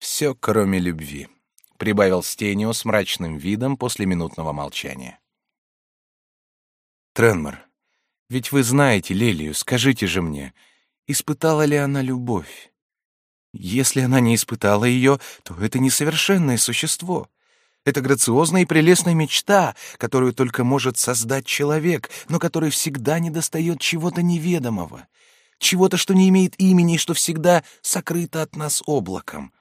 Все, кроме любви, прибавил Стенио с мрачным видом после минутного молчания. Тренмор, ведь вы знаете Лелию, скажите же мне, испытала ли она любовь? Если она не испытала ее, то это несовершенное существо. Это грациозная и прелестная мечта, которую только может создать человек, но который всегда недостает чего-то неведомого, чего-то, что не имеет имени и что всегда сокрыто от нас облаком.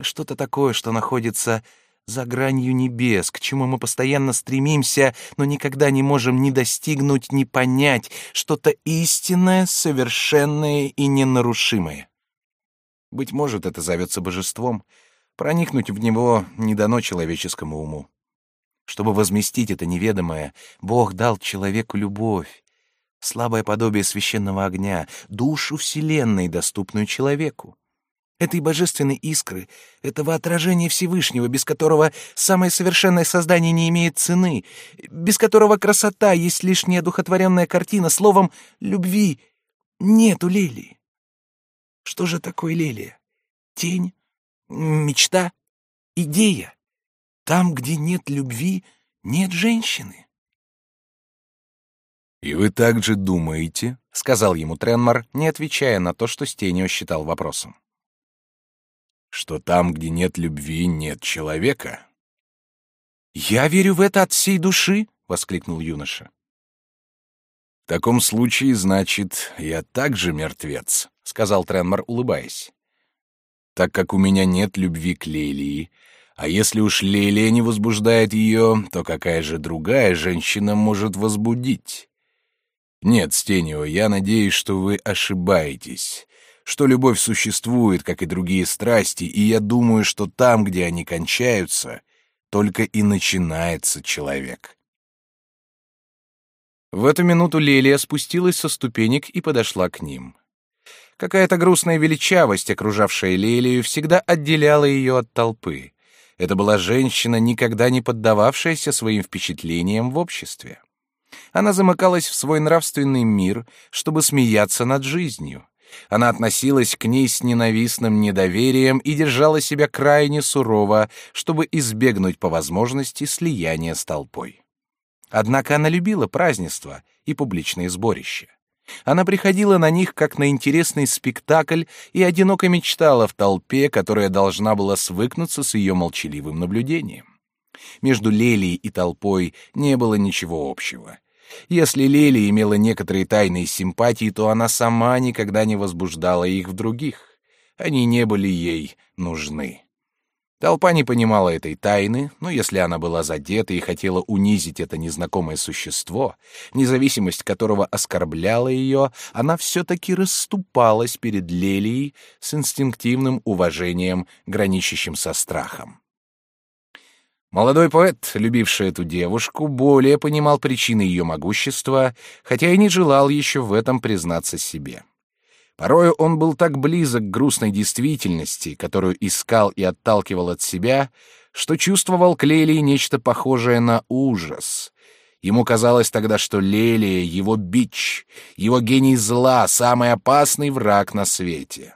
Что-то такое, что находится за гранью небес, к чему мы постоянно стремимся, но никогда не можем ни достигнуть, ни понять, что-то истинное, совершенное и ненарушимое. Быть может, это зовется божеством. Проникнуть в него не дано человеческому уму. Чтобы возместить это неведомое, Бог дал человеку любовь, слабое подобие священного огня, душу Вселенной, доступную человеку. Этой божественной искры, этого отражения Всевышнего, без которого самое совершенное создание не имеет цены, без которого красота есть лишь неодухотворенная картина, словом, любви нету лилии. Что же такое лилия? Тень? Мечта? Идея? Там, где нет любви, нет женщины. «И вы также думаете», — сказал ему Тренмар, не отвечая на то, что Стенио считал вопросом, «что там, где нет любви, нет человека?» «Я верю в это от всей души», — воскликнул юноша. «В таком случае, значит, я также мертвец», — сказал Тренмор, улыбаясь. «Так как у меня нет любви к Лелии, а если уж Лелия не возбуждает ее, то какая же другая женщина может возбудить? Нет, Стенио, я надеюсь, что вы ошибаетесь, что любовь существует, как и другие страсти, и я думаю, что там, где они кончаются, только и начинается человек». В эту минуту Лелия спустилась со ступенек и подошла к ним. Какая-то грустная величавость, окружавшая Лелию, всегда отделяла ее от толпы. Это была женщина, никогда не поддававшаяся своим впечатлениям в обществе. Она замыкалась в свой нравственный мир, чтобы смеяться над жизнью. Она относилась к ней с ненавистным недоверием и держала себя крайне сурово, чтобы избегнуть по возможности слияния с толпой. Однако она любила празднества и публичные сборища. Она приходила на них как на интересный спектакль и одиноко мечтала в толпе, которая должна была свыкнуться с ее молчаливым наблюдением. Между Лелией и толпой не было ничего общего. Если Лели имела некоторые тайные симпатии, то она сама никогда не возбуждала их в других. Они не были ей нужны. Толпа не понимала этой тайны, но если она была задета и хотела унизить это незнакомое существо, независимость которого оскорбляла ее, она все-таки расступалась перед Лелией с инстинктивным уважением, граничащим со страхом. Молодой поэт, любивший эту девушку, более понимал причины ее могущества, хотя и не желал еще в этом признаться себе. Порою он был так близок к грустной действительности, которую искал и отталкивал от себя, что чувствовал к Лелии нечто похожее на ужас. Ему казалось тогда, что Лелия — его бич, его гений зла, самый опасный враг на свете.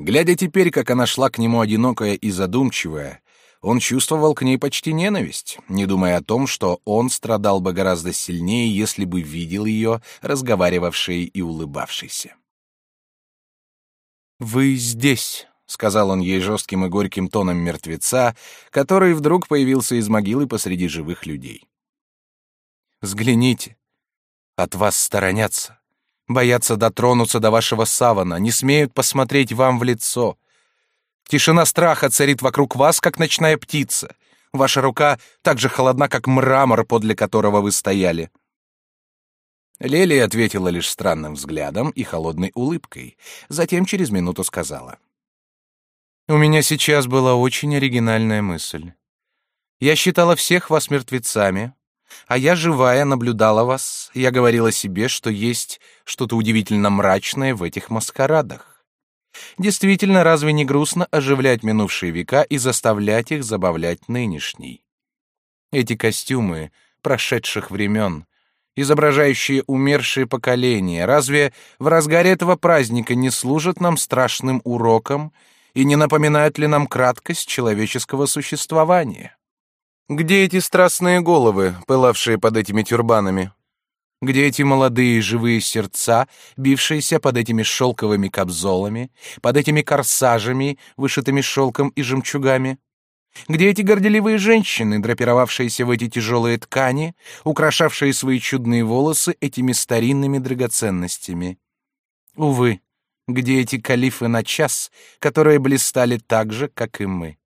Глядя теперь, как она шла к нему одинокая и задумчивая, он чувствовал к ней почти ненависть, не думая о том, что он страдал бы гораздо сильнее, если бы видел ее, разговаривавшей и улыбавшейся. «Вы здесь», — сказал он ей жестким и горьким тоном мертвеца, который вдруг появился из могилы посреди живых людей. «Взгляните. От вас сторонятся, боятся дотронуться до вашего савана, не смеют посмотреть вам в лицо, Тишина страха царит вокруг вас, как ночная птица. Ваша рука так же холодна, как мрамор, подле которого вы стояли. Лели ответила лишь странным взглядом и холодной улыбкой. Затем через минуту сказала. «У меня сейчас была очень оригинальная мысль. Я считала всех вас мертвецами, а я живая наблюдала вас. Я говорила себе, что есть что-то удивительно мрачное в этих маскарадах. Действительно, разве не грустно оживлять минувшие века и заставлять их забавлять нынешний? Эти костюмы прошедших времен, изображающие умершие поколения, разве в разгаре этого праздника не служат нам страшным уроком и не напоминают ли нам краткость человеческого существования? Где эти страстные головы, пылавшие под этими тюрбанами? Где эти молодые живые сердца, бившиеся под этими шелковыми кабзолами, под этими корсажами, вышитыми шелком и жемчугами? Где эти горделивые женщины, драпировавшиеся в эти тяжелые ткани, украшавшие свои чудные волосы этими старинными драгоценностями? Увы, где эти калифы на час, которые блистали так же, как и мы?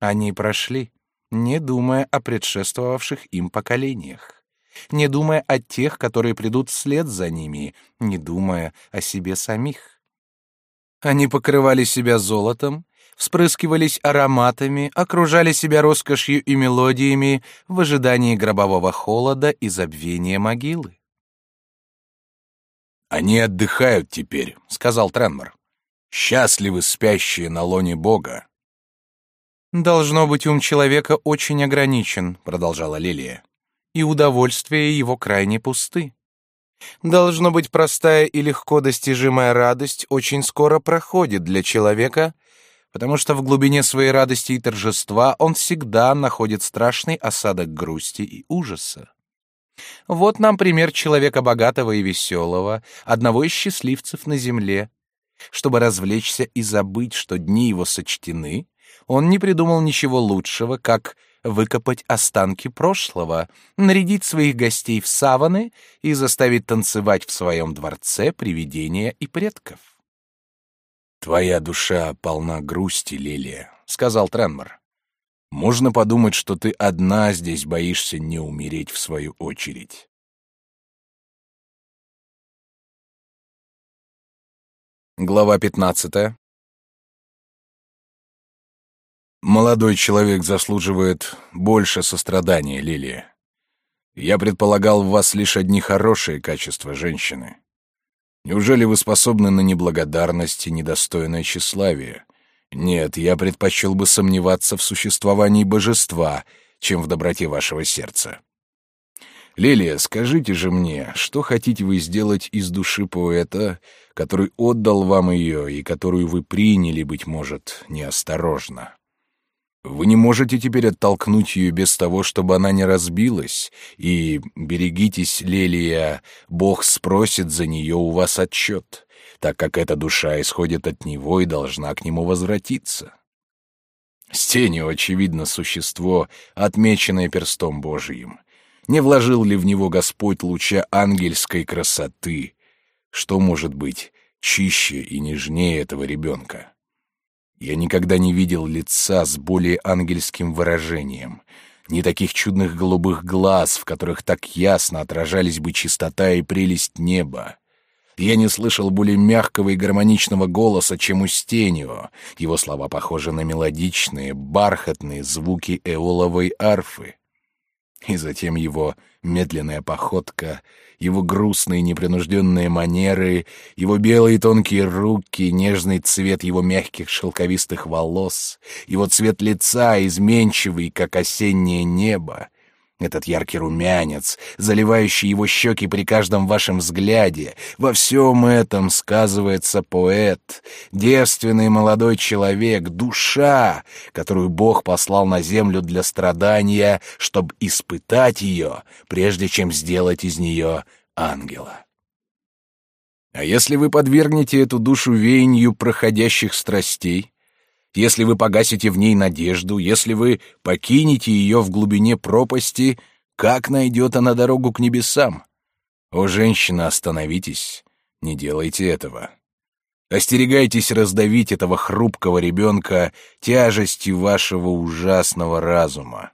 Они прошли, не думая о предшествовавших им поколениях, не думая о тех, которые придут вслед за ними, не думая о себе самих. Они покрывали себя золотом, вспрыскивались ароматами, окружали себя роскошью и мелодиями в ожидании гробового холода и забвения могилы. «Они отдыхают теперь», — сказал Тренмор. «Счастливы спящие на лоне Бога». «Должно быть, ум человека очень ограничен», — продолжала Лилия, «и удовольствия его крайне пусты. Должно быть, простая и легко достижимая радость очень скоро проходит для человека, потому что в глубине своей радости и торжества он всегда находит страшный осадок грусти и ужаса. Вот нам пример человека богатого и веселого, одного из счастливцев на земле. Чтобы развлечься и забыть, что дни его сочтены, он не придумал ничего лучшего, как выкопать останки прошлого, нарядить своих гостей в саваны и заставить танцевать в своем дворце привидения и предков. «Твоя душа полна грусти, Лилия», — сказал Тренмор. «Можно подумать, что ты одна здесь боишься не умереть в свою очередь». Глава пятнадцатая. Молодой человек заслуживает больше сострадания, Лилия. Я предполагал в вас лишь одни хорошие качества женщины. Неужели вы способны на неблагодарность и недостойное тщеславие? Нет, я предпочел бы сомневаться в существовании божества, чем в доброте вашего сердца. Лилия, скажите же мне, что хотите вы сделать из души поэта, который отдал вам ее и которую вы приняли, быть может, неосторожно? Вы не можете теперь оттолкнуть ее без того, чтобы она не разбилась, и, берегитесь, Лелия, Бог спросит за нее у вас отчет, так как эта душа исходит от Него и должна к Нему возвратиться. Стеню, очевидно, существо, отмеченное перстом Божьим. Не вложил ли в него Господь луча ангельской красоты? Что может быть чище и нежнее этого ребенка? Я никогда не видел лица с более ангельским выражением, ни таких чудных голубых глаз, в которых так ясно отражались бы чистота и прелесть неба. Я не слышал более мягкого и гармоничного голоса, чем у Стенио. Его слова похожи на мелодичные, бархатные звуки эоловой арфы. И затем его медленная походка, его грустные непринужденные манеры, его белые тонкие руки, нежный цвет его мягких шелковистых волос, его цвет лица, изменчивый, как осеннее небо, этот яркий румянец, заливающий его щеки при каждом вашем взгляде, во всем этом сказывается поэт, девственный молодой человек, душа, которую Бог послал на землю для страдания, чтобы испытать ее, прежде чем сделать из нее ангела. А если вы подвергнете эту душу веянию проходящих страстей, если вы погасите в ней надежду, если вы покинете ее в глубине пропасти, как найдет она дорогу к небесам? О, женщина, остановитесь, не делайте этого. Остерегайтесь раздавить этого хрупкого ребенка тяжестью вашего ужасного разума.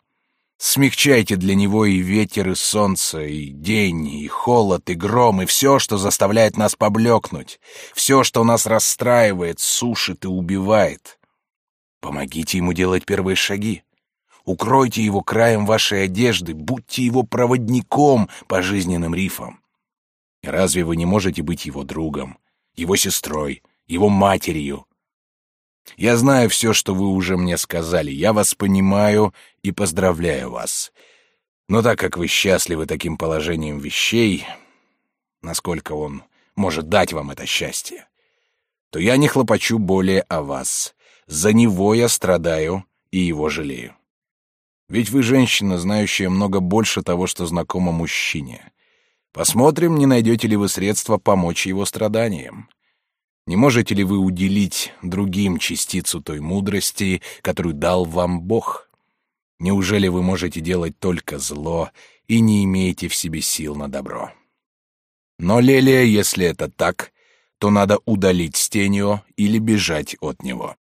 Смягчайте для него и ветер, и солнце, и день, и холод, и гром, и все, что заставляет нас поблекнуть, все, что нас расстраивает, сушит и убивает. Помогите ему делать первые шаги. Укройте его краем вашей одежды, будьте его проводником по жизненным рифам. Разве вы не можете быть его другом, его сестрой, его матерью? Я знаю все, что вы уже мне сказали, я вас понимаю и поздравляю вас. Но так как вы счастливы таким положением вещей, насколько он может дать вам это счастье, то я не хлопочу более о вас. За него я страдаю и его жалею. Ведь вы женщина, знающая много больше того, что знакомо мужчине. Посмотрим, не найдете ли вы средства помочь его страданиям. Не можете ли вы уделить другим частицу той мудрости, которую дал вам Бог? Неужели вы можете делать только зло и не имеете в себе сил на добро? Но, Лелия, если это так, то надо удалить Стенио или бежать от него.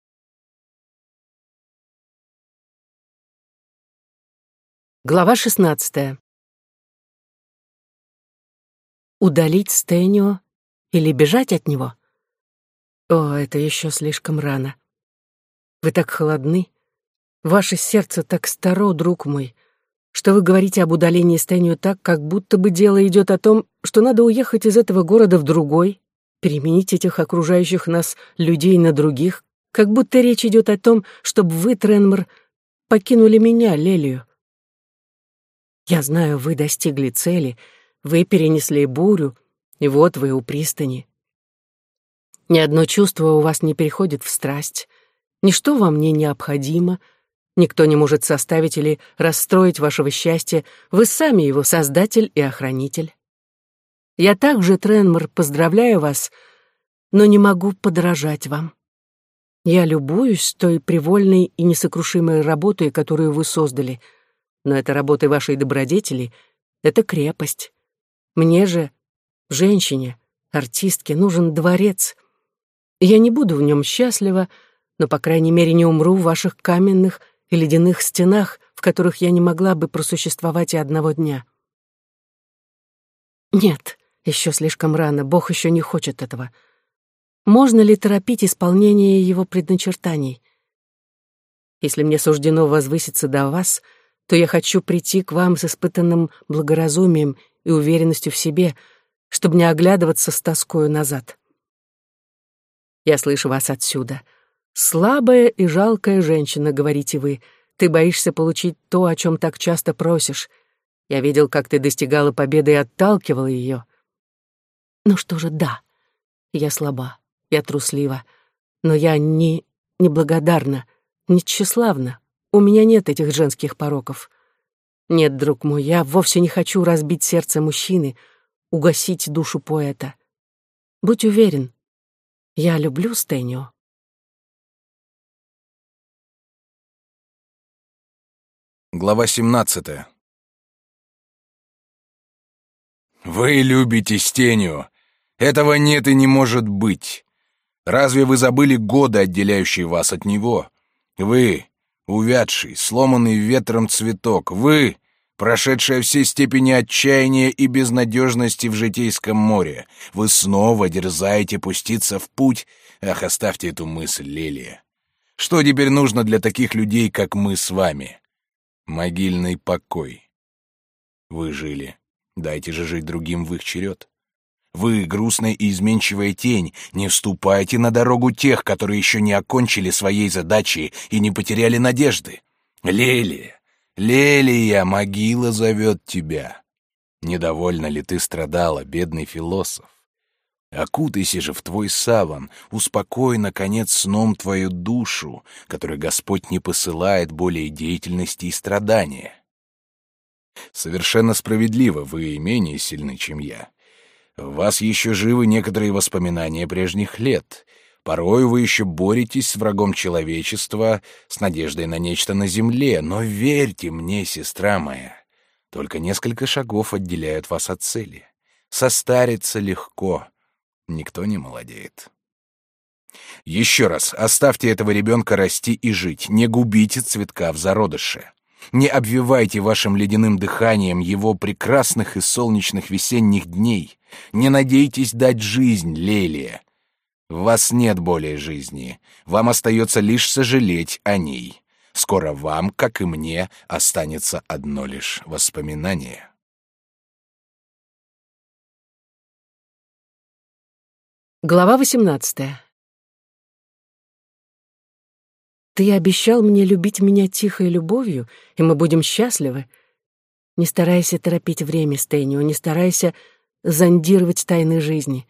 Глава шестнадцатая. Удалить Стенио или бежать от него? О, это еще слишком рано. Вы так холодны. Ваше сердце так старо, друг мой, что вы говорите об удалении Стенио так, как будто бы дело идет о том, что надо уехать из этого города в другой, переменить этих окружающих нас людей на других, как будто речь идет о том, чтобы вы, Тренмор, покинули меня, Лелию. Я знаю, вы достигли цели, вы перенесли бурю, и вот вы у пристани. Ни одно чувство у вас не переходит в страсть, ничто вам не необходимо, никто не может составить или расстроить вашего счастья, вы сами его создатель и охранитель. Я также, Тренмор, поздравляю вас, но не могу подражать вам. Я любуюсь той привольной и несокрушимой работой, которую вы создали, но это работа вашей добродетели, это крепость. Мне же, женщине, артистке, нужен дворец. Я не буду в нем счастлива, но, по крайней мере, не умру в ваших каменных и ледяных стенах, в которых я не могла бы просуществовать и одного дня. Нет, еще слишком рано, Бог еще не хочет этого. Можно ли торопить исполнение его предначертаний? Если мне суждено возвыситься до вас, то я хочу прийти к вам с испытанным благоразумием и уверенностью в себе, чтобы не оглядываться с тоскою назад. Я слышу вас отсюда. Слабая и жалкая женщина, говорите вы, ты боишься получить то, о чем так часто просишь. Я видел, как ты достигала победы и отталкивала ее. Ну что же, да, я слаба, я труслива, но я не неблагодарна, не тщеславна. У меня нет этих женских пороков. Нет, друг мой, я вовсе не хочу разбить сердце мужчины, угасить душу поэта. Будь уверен, я люблю Стэнио. Глава семнадцатая. Вы любите Стению, этого нет и не может быть. Разве вы забыли годы, отделяющие вас от него? Вы, увядший, сломанный ветром цветок, вы, прошедшая все степени отчаяния и безнадежности в житейском море, вы снова дерзаете пуститься в путь? Ах, оставьте эту мысль, Лилия. Что теперь нужно для таких людей, как мы с вами? Могильный покой. Вы жили. Дайте же жить другим в их черед. Вы, грустная и изменчивая тень, не вступайте на дорогу тех, которые еще не окончили своей задачи и не потеряли надежды. Лелия, Лелия, могила зовет тебя. Недовольно ли ты страдала, бедный философ? Окутайся же в твой саван, успокой, наконец, сном твою душу, которой Господь не посылает более деятельности и страдания. Совершенно справедливо, вы менее сильны, чем я. В вас еще живы некоторые воспоминания прежних лет. Порой вы еще боретесь с врагом человечества, с надеждой на нечто на земле, но верьте мне, сестра моя, только несколько шагов отделяют вас от цели. Состариться легко, никто не молодеет. Еще раз, оставьте этого ребенка расти и жить, не губите цветка в зародыше. Не обвивайте вашим ледяным дыханием его прекрасных и солнечных весенних дней. Не надейтесь дать жизнь, Лелия. В вас нет более жизни. Вам остается лишь сожалеть о ней. Скоро вам, как и мне, останется одно лишь воспоминание. Глава восемнадцатая. Ты обещал мне любить меня тихой любовью, и мы будем счастливы. Не старайся торопить время, Стэнио, не старайся зондировать тайны жизни.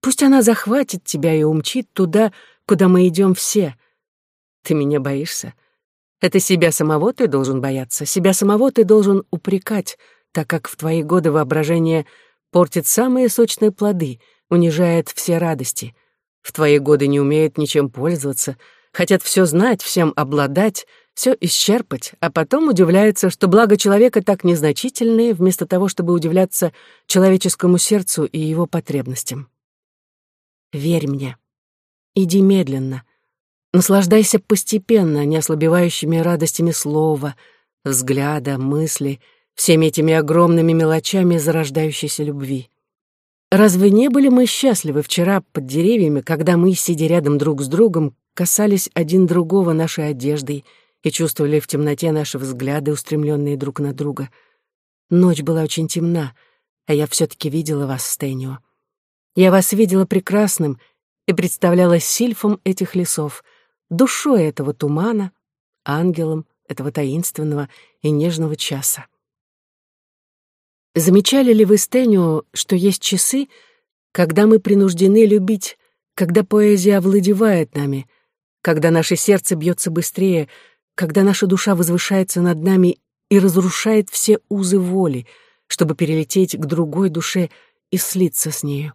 Пусть она захватит тебя и умчит туда, куда мы идем все. Ты меня боишься? Это себя самого ты должен бояться, себя самого ты должен упрекать, так как в твои годы воображение портит самые сочные плоды, унижает все радости. В твои годы не умеют ничем пользоваться, хотят все знать, всем обладать, все исчерпать, а потом удивляются, что благо человека так незначительные, вместо того, чтобы удивляться человеческому сердцу и его потребностям. Верь мне. Иди медленно. Наслаждайся постепенно, не ослабевающими радостями слова, взгляда, мысли, всеми этими огромными мелочами зарождающейся любви. Разве не были мы счастливы вчера под деревьями, когда мы, сидя рядом друг с другом, касались один другого нашей одеждой и чувствовали в темноте наши взгляды, устремленные друг на друга? Ночь была очень темна, а я все-таки видела вас, Стэнио. Я вас видела прекрасным и представляла сильфом этих лесов, душой этого тумана, ангелом этого таинственного и нежного часа. Замечали ли вы, Стэнио, что есть часы, когда мы принуждены любить, когда поэзия овладевает нами, когда наше сердце бьется быстрее, когда наша душа возвышается над нами и разрушает все узы воли, чтобы перелететь к другой душе и слиться с нею?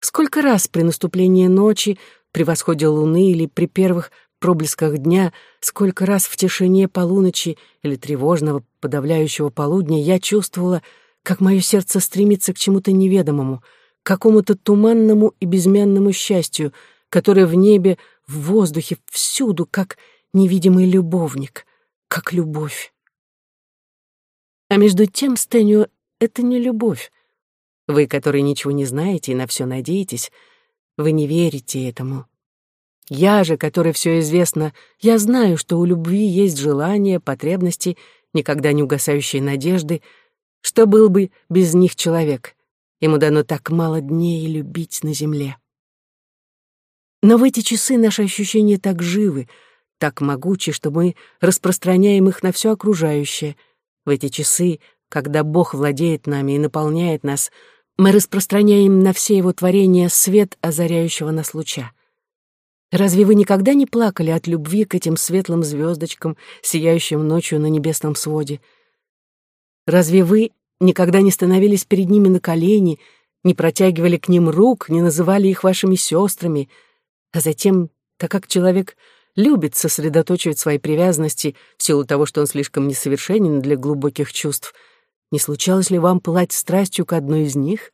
Сколько раз при наступлении ночи, при восходе луны или при первых проблесках дня, сколько раз в тишине полуночи или тревожного, подавляющего полудня я чувствовала, как мое сердце стремится к чему-то неведомому, к какому-то туманному и безменному счастью, которое в небе, в воздухе, всюду, как невидимый любовник, как любовь. А между тем, Стэнио, это не любовь, вы, которые ничего не знаете и на все надеетесь, вы не верите этому. Я же, который все известно, я знаю, что у любви есть желания, потребности, никогда не угасающие надежды, что был бы без них человек. Ему дано так мало дней любить на земле. Но в эти часы наши ощущения так живы, так могучи, что мы распространяем их на все окружающее. В эти часы, когда Бог владеет нами и наполняет нас, мы распространяем на все его творения свет озаряющего нас луча. Разве вы никогда не плакали от любви к этим светлым звездочкам, сияющим ночью на небесном своде? Разве вы никогда не становились перед ними на колени, не протягивали к ним рук, не называли их вашими сестрами, а затем, так как человек любит сосредоточивать свои привязанности в силу того, что он слишком несовершенен для глубоких чувств — не случалось ли вам пылать страстью к одной из них?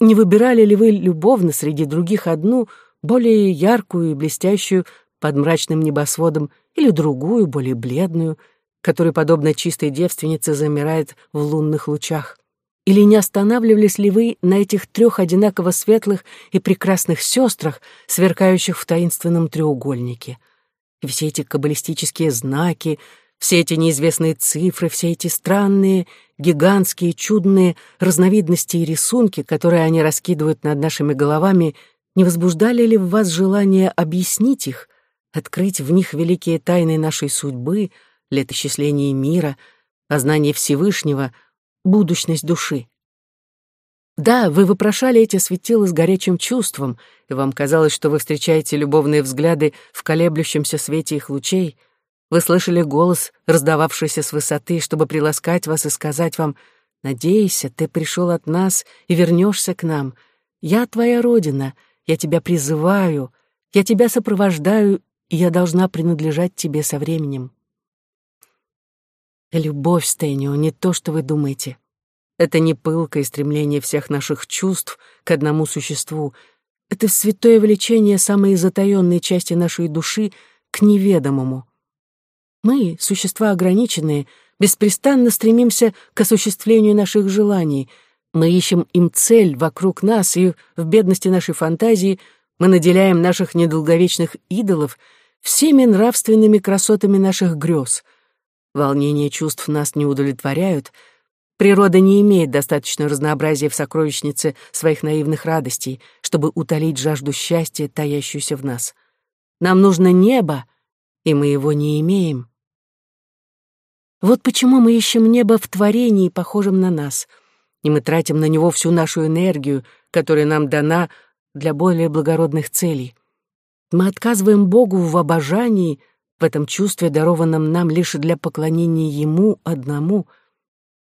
Не выбирали ли вы любовно среди других одну, более яркую и блестящую под мрачным небосводом, или другую, более бледную, которая, подобно чистой девственнице, замирает в лунных лучах? Или не останавливались ли вы на этих трех одинаково светлых и прекрасных сестрах, сверкающих в таинственном треугольнике? Все эти каббалистические знаки, все эти неизвестные цифры, все эти странные, гигантские, чудные разновидности и рисунки, которые они раскидывают над нашими головами, не возбуждали ли в вас желание объяснить их, открыть в них великие тайны нашей судьбы, летосчисление мира, познание Всевышнего, будущность души? Да, вы вопрошали эти светила с горячим чувством, и вам казалось, что вы встречаете любовные взгляды в колеблющемся свете их лучей — вы слышали голос, раздававшийся с высоты, чтобы приласкать вас и сказать вам «Надейся, ты пришел от нас и вернешься к нам. Я твоя родина, я тебя призываю, я тебя сопровождаю, и я должна принадлежать тебе со временем». Любовь, Стэнио, не то, что вы думаете. Это не пылкое стремление всех наших чувств к одному существу. Это святое влечение самой затаённой части нашей души к неведомому. Мы, существа ограниченные, беспрестанно стремимся к осуществлению наших желаний. Мы ищем им цель вокруг нас, и в бедности нашей фантазии мы наделяем наших недолговечных идолов всеми нравственными красотами наших грез. Волнения чувств нас не удовлетворяют. Природа не имеет достаточного разнообразия в сокровищнице своих наивных радостей, чтобы утолить жажду счастья, таящуюся в нас. Нам нужно небо, и мы его не имеем. Вот почему мы ищем небо в творении, похожем на нас, и мы тратим на него всю нашу энергию, которая нам дана для более благородных целей. Мы отказываем Богу в обожании, в этом чувстве, дарованном нам лишь для поклонения Ему одному.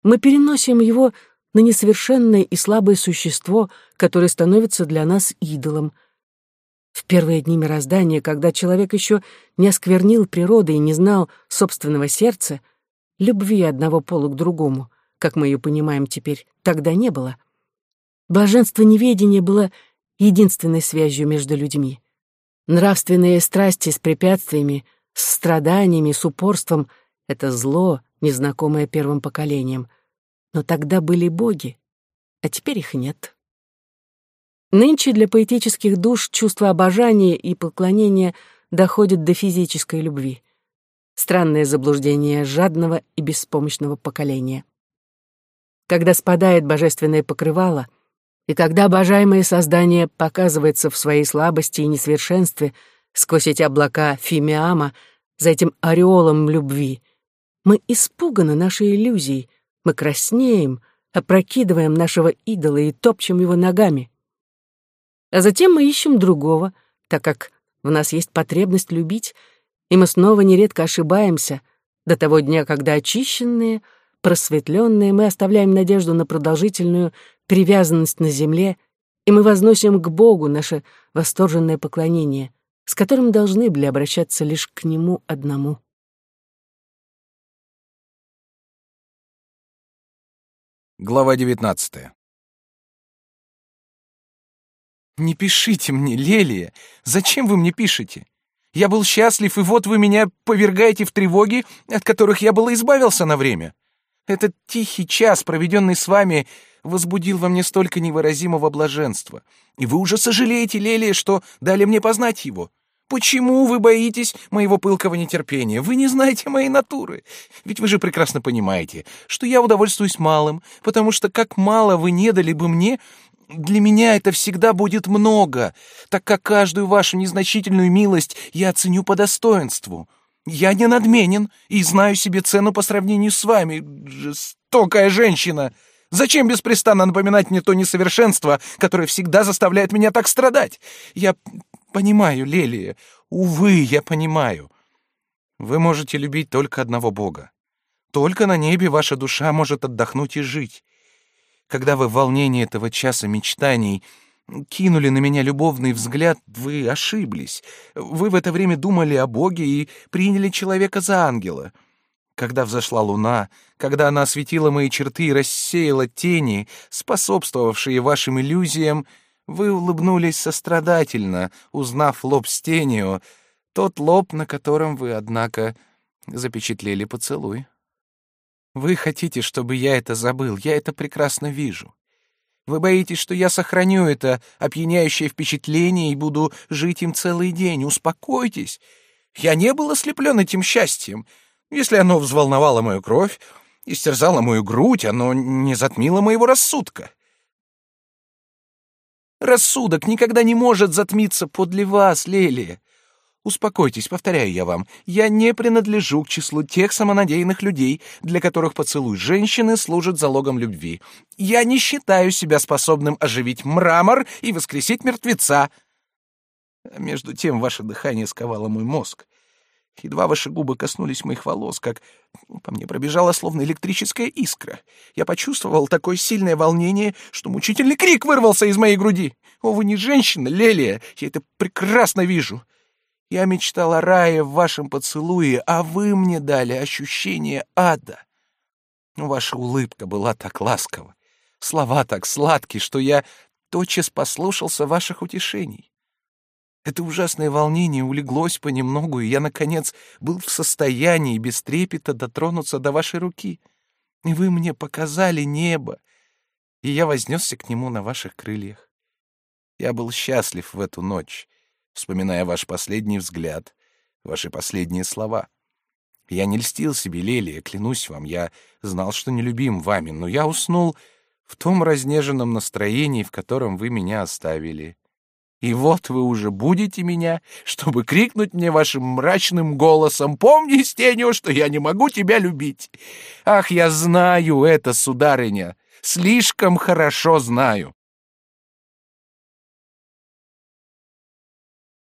Мы переносим его на несовершенное и слабое существо, которое становится для нас идолом. В первые дни мироздания, когда человек еще не осквернил природы и не знал собственного сердца, любви одного пола к другому, как мы ее понимаем теперь, тогда не было. Блаженство неведения было единственной связью между людьми. Нравственные страсти с препятствиями, с страданиями, с упорством — это зло, незнакомое первым поколением. Но тогда были боги, а теперь их нет. Нынче для поэтических душ чувство обожания и поклонения доходит до физической любви. Странное заблуждение жадного и беспомощного поколения. Когда спадает божественное покрывало — и когда обожаемое создание показывается в своей слабости и несовершенстве сквозь эти облака фимиама, за этим ореолом любви, мы испуганы нашей иллюзией, мы краснеем, опрокидываем нашего идола и топчем его ногами. А затем мы ищем другого, так как в нас есть потребность любить, и мы снова нередко ошибаемся до того дня, когда очищенные, просветленные, мы оставляем надежду на продолжительную привязанность на земле, и мы возносим к Богу наше восторженное поклонение, с которым должны были обращаться лишь к Нему одному. Глава девятнадцатая. «Не пишите мне, Лелия! Зачем вы мне пишете? Я был счастлив, и вот вы меня повергаете в тревоги, от которых я было избавился на время. Этот тихий час, проведенный с вами, возбудил во мне столько невыразимого блаженства. И вы уже сожалеете, Лелия, что дали мне познать его. Почему вы боитесь моего пылкого нетерпения? Вы не знаете моей натуры. Ведь вы же прекрасно понимаете, что я удовольствуюсь малым, потому что как мало вы не дали бы мне, для меня это всегда будет много, так как каждую вашу незначительную милость я оценю по достоинству. Я не надменен и знаю себе цену по сравнению с вами, жестокая женщина. Зачем беспрестанно напоминать мне то несовершенство, которое всегда заставляет меня так страдать? Я понимаю, Лелия, увы, я понимаю. Вы можете любить только одного Бога. Только на небе ваша душа может отдохнуть и жить. Когда вы в волнении этого часа мечтаний кинули на меня любовный взгляд, вы ошиблись. Вы в это время думали о Боге и приняли человека за ангела. Когда взошла луна, когда она осветила мои черты и рассеяла тени, способствовавшие вашим иллюзиям, вы улыбнулись сострадательно, узнав лоб Стенио, тот лоб, на котором вы, однако, запечатлели поцелуй. Вы хотите, чтобы я это забыл, я это прекрасно вижу. Вы боитесь, что я сохраню это опьяняющее впечатление и буду жить им целый день. Успокойтесь. Я не был ослеплен этим счастьем. Если оно взволновало мою кровь, истерзало мою грудь, оно не затмило моего рассудка. Рассудок никогда не может затмиться подле вас, Лелия. Успокойтесь, повторяю я вам, я не принадлежу к числу тех самонадеянных людей, для которых поцелуй женщины служит залогом любви. Я не считаю себя способным оживить мрамор и воскресить мертвеца. между тем ваше дыхание сковало мой мозг. Едва ваши губы коснулись моих волос, как по мне пробежала словно электрическая искра. Я почувствовал такое сильное волнение, что мучительный крик вырвался из моей груди. «О, вы не женщина, Лелия! Я это прекрасно вижу!» Я мечтал о рае в вашем поцелуе, а вы мне дали ощущение ада. Ваша улыбка была так ласкова, слова так сладкие, что я тотчас послушался ваших утешений. Это ужасное волнение улеглось понемногу, и я, наконец, был в состоянии без трепета дотронуться до вашей руки. И вы мне показали небо, и я вознесся к нему на ваших крыльях. Я был счастлив в эту ночь, вспоминая ваш последний взгляд, ваши последние слова. Я не льстил себе, Лелия, клянусь вам, я знал, что не любим вами, но я уснул в том разнеженном настроении, в котором вы меня оставили. И вот вы уже будете меня, чтобы крикнуть мне вашим мрачным голосом «Помни, Стенио, что я не могу тебя любить!» Ах, я знаю это, сударыня, слишком хорошо знаю.